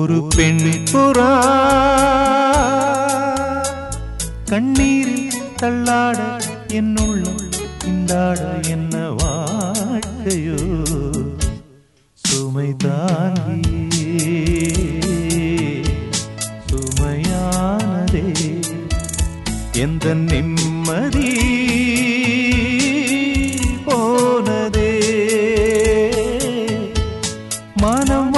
ஒரு பெண் புறா. கண்ணீரில் தள்ளாட என்னுள்ள இந்தாட என்ன வாழ்க்கையோ? சுமை சுமையானதே. எந்த நிம்மதி போனதே? மனம்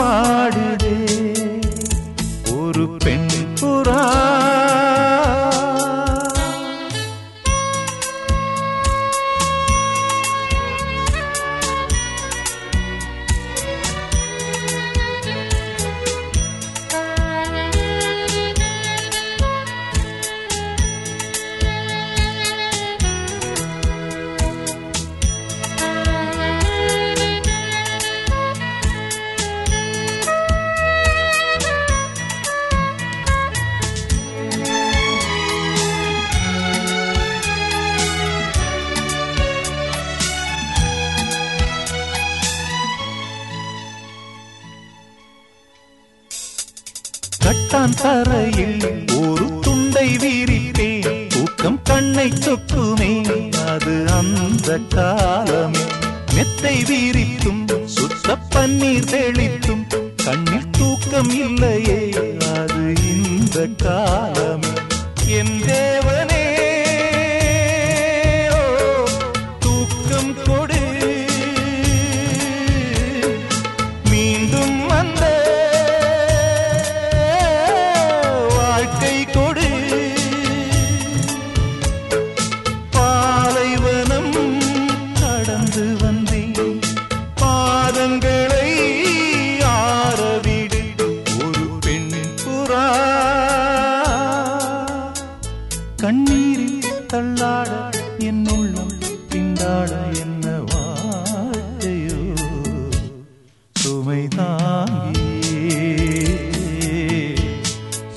தான் தரையில் ஒரு துண்டை வீரிப்பேன். தூக்கம் கண்ணை சொக்குமே அது அந்த காலமே. மெத்தை வீரித்தும் சுத்த பன்னீர் தெளித்தும் கண்ணில் தூக்கம் இல்லையே அது இந்த காலமே. என் தேவனே தள்ளாட என் உள்ளம் திண்டாட என்ன வாழ்க்கையோ சுமை தாங்கியே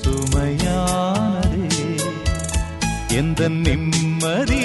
சுமையானதே. எந்த நிம்மதி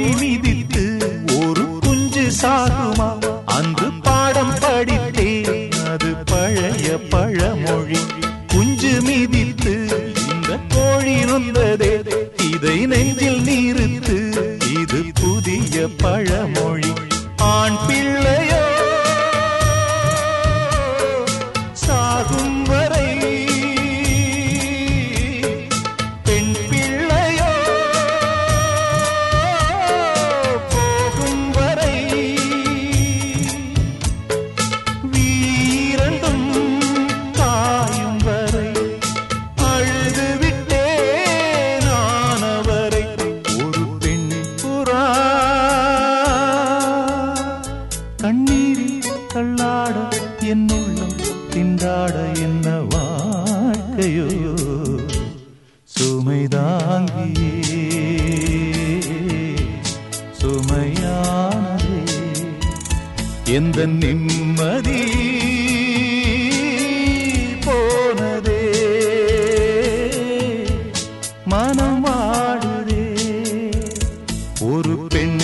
கோழி மிதித்து ஒரு குஞ்சு சாகுமா? அன்று பாடம் படித்தேன் அது பழைய பழமொழி. குஞ்சு மிதித்து இந்த கோழி நொந்ததே இதை நெஞ்சில் நீருத்து இது புதிய பழமொழி. ஆண் பிள்ளை என் உள்ளம் திண்டாட என்ன வாழ்க்கையோ? சுமை தாங்கியே சுமையானதே. எந்த நிம்மதி போனதே? மனம் வாடுதே. ஒரு பெண்